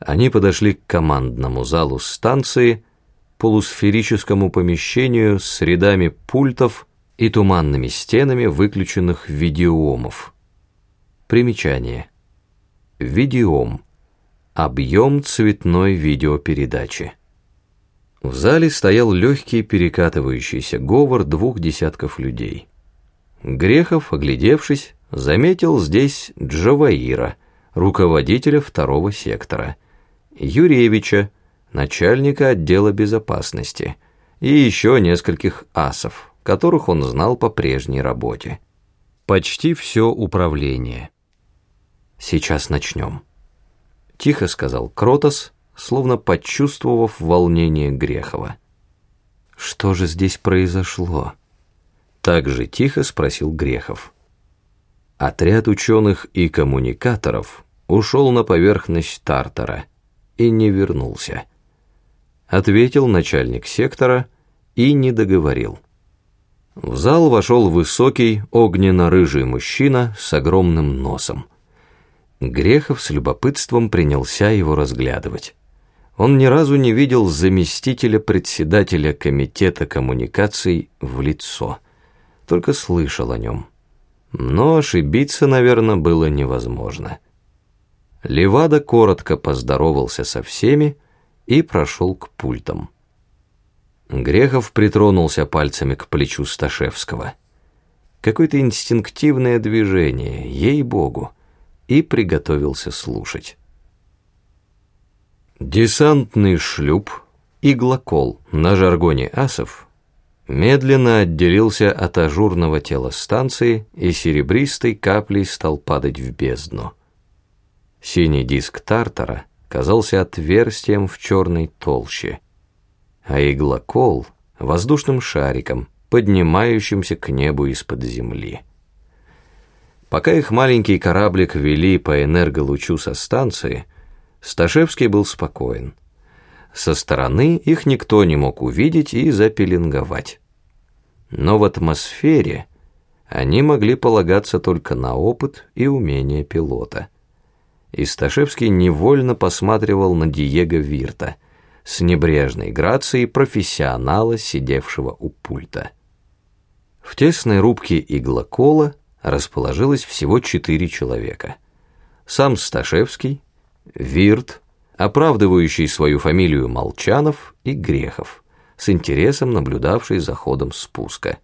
Они подошли к командному залу станции, полусферическому помещению с рядами пультов и туманными стенами выключенных видеомов. Примечание. Видеом. Объем цветной видеопередачи. В зале стоял легкий перекатывающийся говор двух десятков людей. Грехов, оглядевшись, заметил здесь Джаваира, руководителя второго сектора – Юревича, начальника отдела безопасности, и еще нескольких асов, которых он знал по прежней работе. Почти все управление. «Сейчас начнем», — тихо сказал Кротос, словно почувствовав волнение Грехова. «Что же здесь произошло?» Так же тихо спросил Грехов. Отряд ученых и коммуникаторов ушел на поверхность Тартара и не вернулся. Ответил начальник сектора и не договорил. В зал вошел высокий, огненно-рыжий мужчина с огромным носом. Грехов с любопытством принялся его разглядывать. Он ни разу не видел заместителя председателя комитета коммуникаций в лицо, только слышал о нем. Но ошибиться, наверное, было невозможно. Левада коротко поздоровался со всеми и прошел к пультам. Грехов притронулся пальцами к плечу Сташевского. Какое-то инстинктивное движение, ей-богу, и приготовился слушать. Десантный шлюп, иглокол на жаргоне асов, медленно отделился от ажурного тела станции и серебристой каплей стал падать в бездну. Синий диск Тартара казался отверстием в черной толще, а иглокол — воздушным шариком, поднимающимся к небу из-под земли. Пока их маленький кораблик вели по энерголучу со станции, Сташевский был спокоен. Со стороны их никто не мог увидеть и запеленговать. Но в атмосфере они могли полагаться только на опыт и умение пилота — и Сташевский невольно посматривал на Диего Вирта с небрежной грацией профессионала, сидевшего у пульта. В тесной рубке иглокола расположилось всего четыре человека. Сам Сташевский, Вирт, оправдывающий свою фамилию Молчанов и Грехов, с интересом наблюдавший за ходом спуска.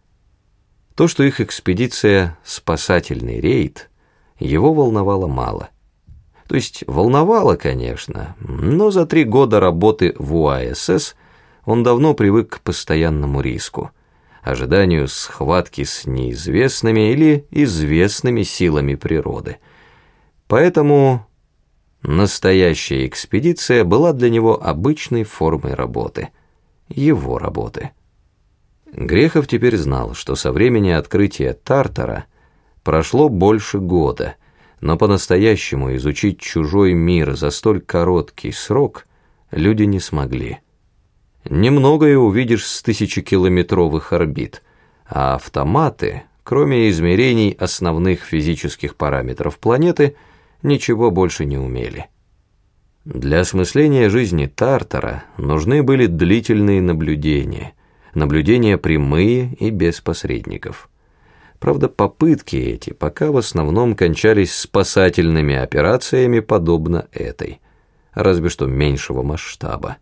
То, что их экспедиция «Спасательный рейд», его волновало мало. То есть волновало, конечно, но за три года работы в УАСС он давно привык к постоянному риску, ожиданию схватки с неизвестными или известными силами природы. Поэтому настоящая экспедиция была для него обычной формой работы, его работы. Грехов теперь знал, что со времени открытия Тартара прошло больше года – но по-настоящему изучить чужой мир за столь короткий срок люди не смогли. Немногое увидишь с тысячекилометровых орбит, а автоматы, кроме измерений основных физических параметров планеты, ничего больше не умели. Для осмысления жизни Тартара нужны были длительные наблюдения, наблюдения прямые и без посредников. Правда, попытки эти пока в основном кончались спасательными операциями, подобно этой, разве что меньшего масштаба.